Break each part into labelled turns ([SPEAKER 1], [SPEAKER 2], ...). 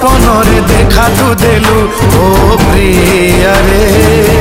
[SPEAKER 1] पनर देखा तु देलु ओ प्रिय रे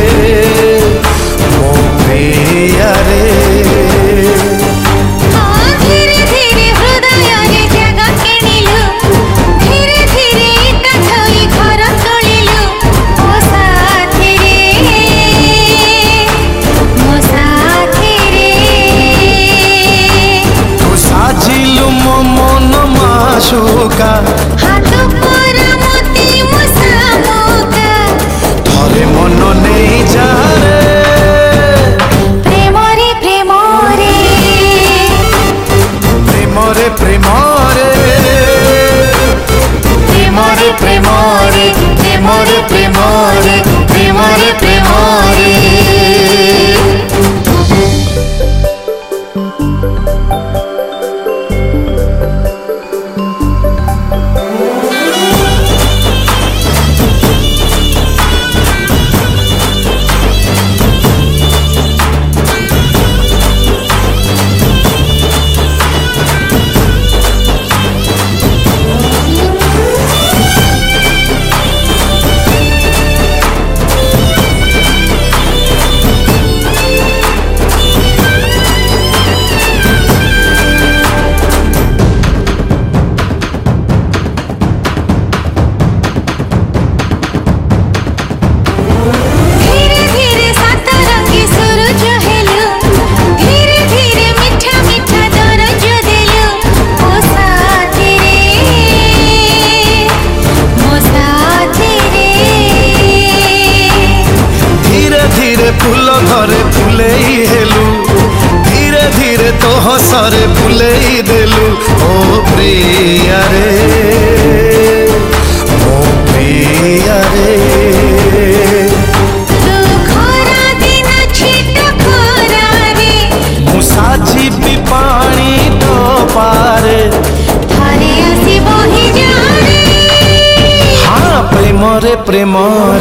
[SPEAKER 1] Primo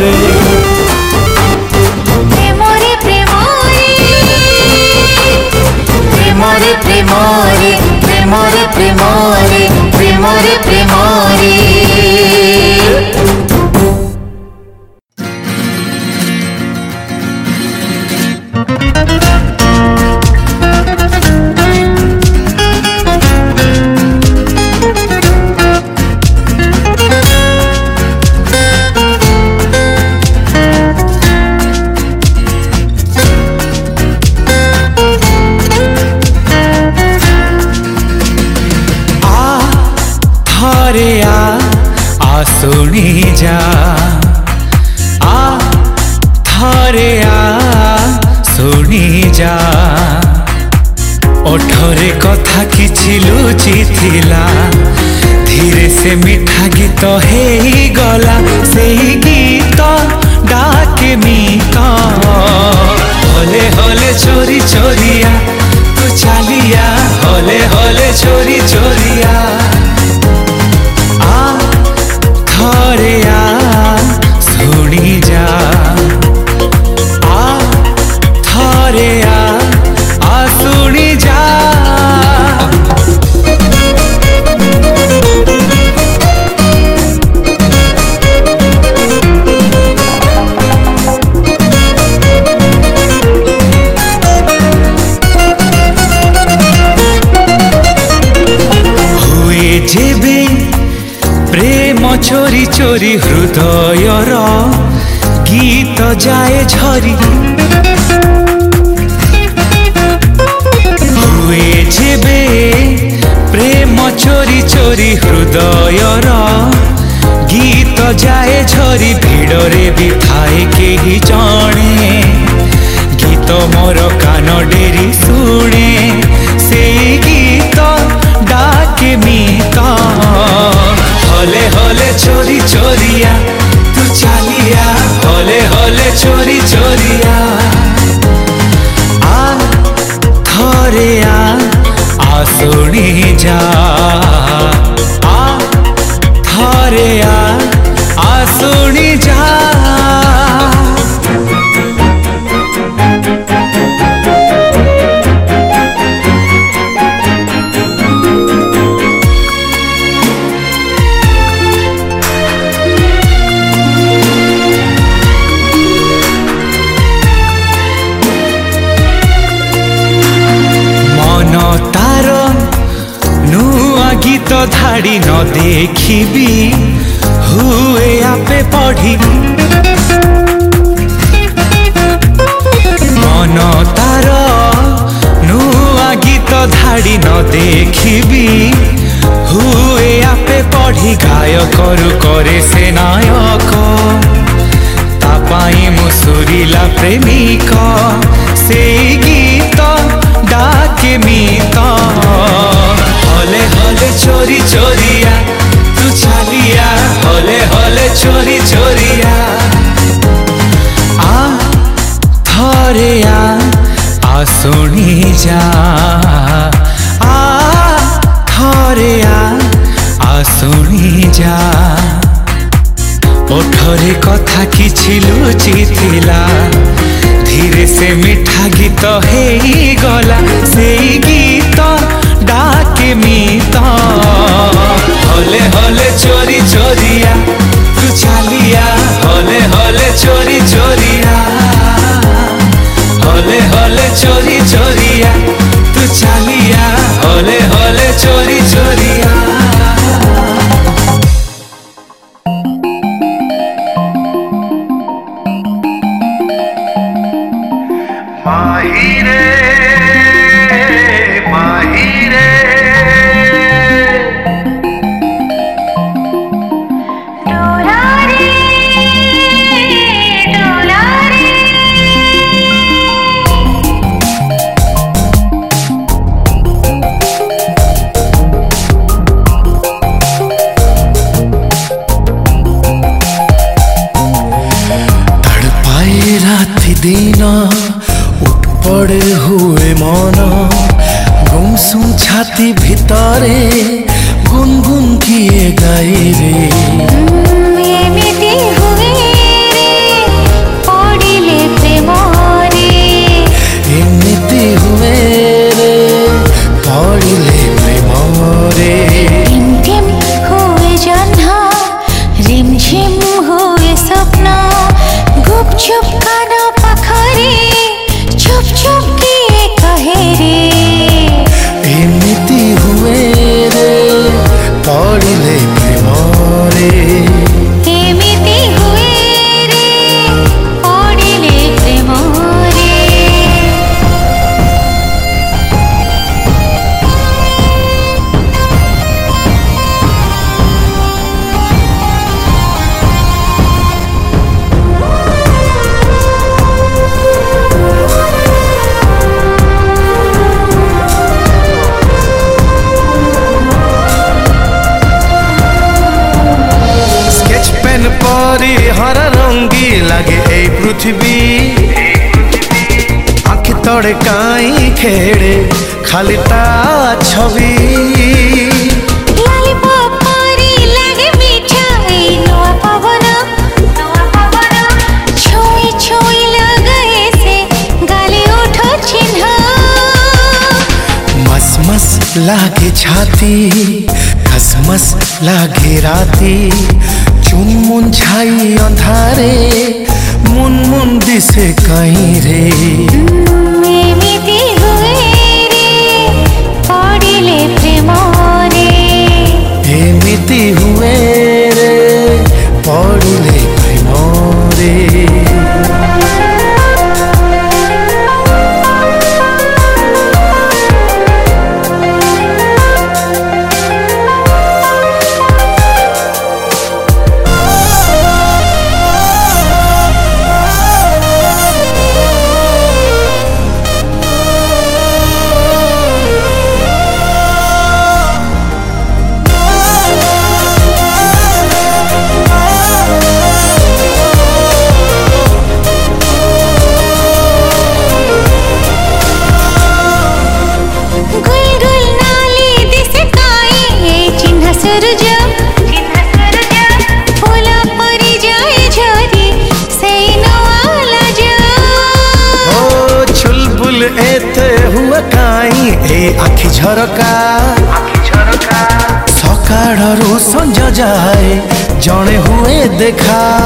[SPEAKER 2] 더 해. তোরি হৃদয়র গীত যায় ঝরি ହୁଏ ଯେବେ ପ୍ରେମ ଚୋରି ଚୋରି ହୃଦୟର ଗୀତ ଯାଏ ଝରି ଭିଡ଼ରେ ବି ଥାଏ କେହି ଜଣେ ଗୀତ ମୋର କାନ ଡେରି ଶୁଣେ ସେଇ होले होले चोरी चोरिया तू चालिया होले होले चोरी चोरिया आ थोरे आ आ सुनी जा आ थोरे आ आ सुनी ଛାଡ଼ି ନ ଦେଖିବି ହୁଏ ଆପେ ପଢ଼ିବି ମନ ତାର ନୂଆ ଗୀତ ଧାଡ଼ି ନ ଦେଖିବି ହୁଏ ଆପେ ପଢ଼ି ଗାୟକରୁ କରେ ସେ ନାୟକ ତା ପାଇଁ ମୁଁ ସୁରିଲା ପ୍ରେମିକ ସେଇ ଗୀତ ଡାକେ ମିତ চোরি চোরিয়া তু চালিয়া হলে হলে চোরি চোরিয়া আ থরে আ আসুনি যা আ থরে আ আসুনি যা ওঠরে কথা কিছু লুচিলা ধীরে সে মিঠা গীত হেই গলা সেই গীত होले चोरी चोरिया तू चालिया हले होले चोरी चोरिया हले होले चोरी चोरिया तू चालिया हले होले चोरी चोरिया
[SPEAKER 1] রে গুনগুন কিয়ে গাই রে खसमस लागे छाती खसमस लागे राती चुन मुन छाई अंधारे मुन मुन दिसे कहीं रे हुए रे हुए দেখা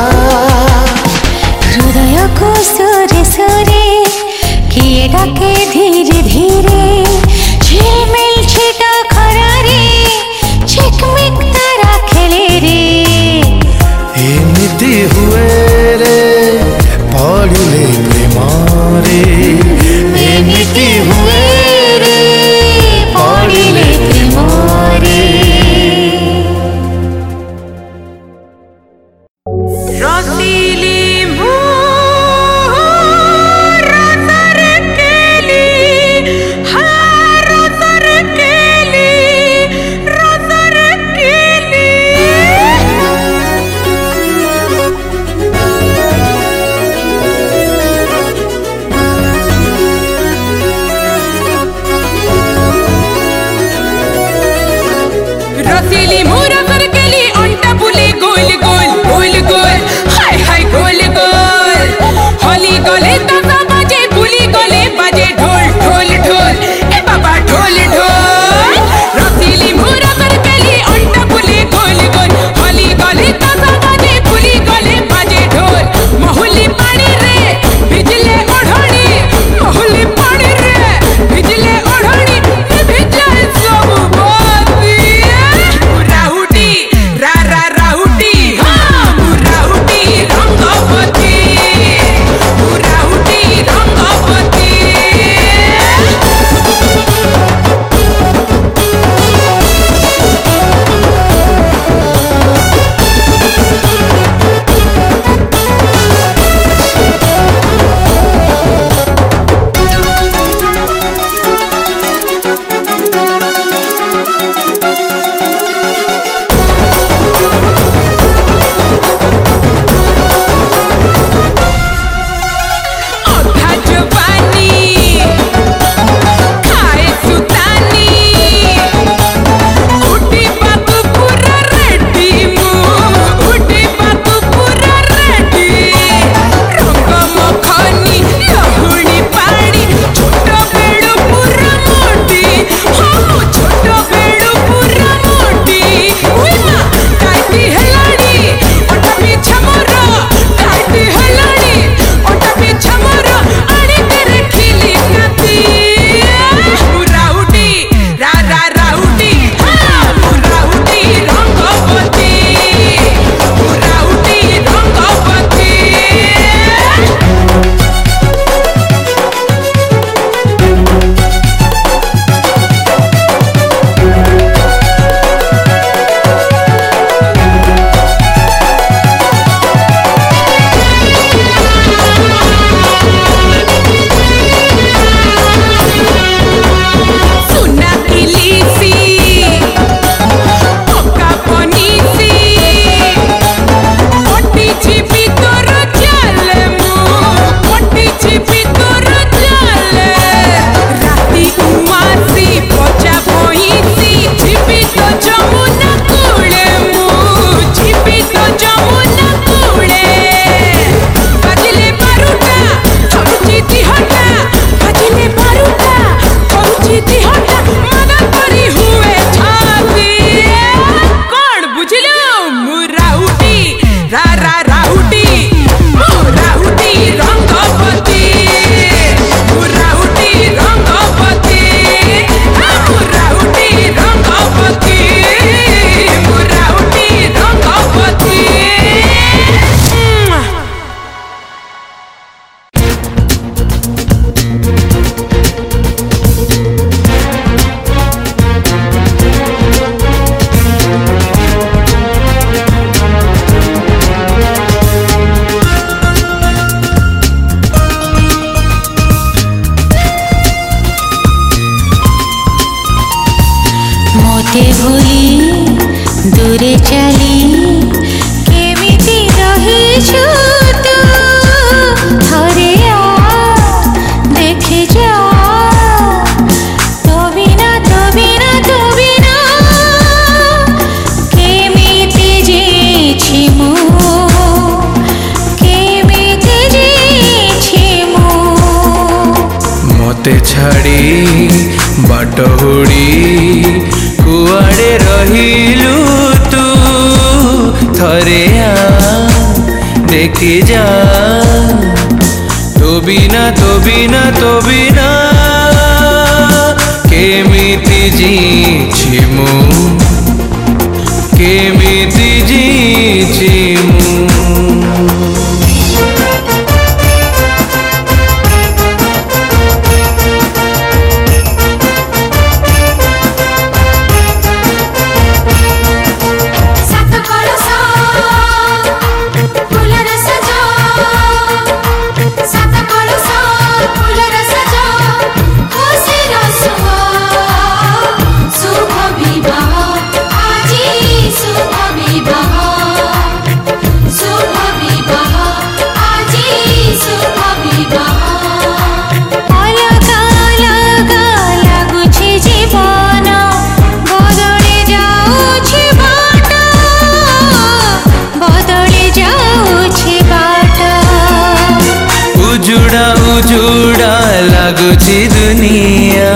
[SPEAKER 1] ଉଡ଼ାଉ ଚୁଡ଼ା ଲାଗୁଛି ଦୁନିଆ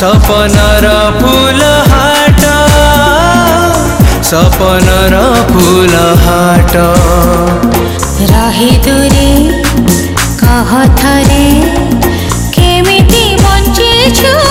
[SPEAKER 1] ସପନର ଫୁଲ ହାଟ ସପନର ଫୁଲ ହାଟ
[SPEAKER 3] ରହି ଦୂରେ କହ ଥରେ କେମିତି ବଞ୍ଚିଛୁ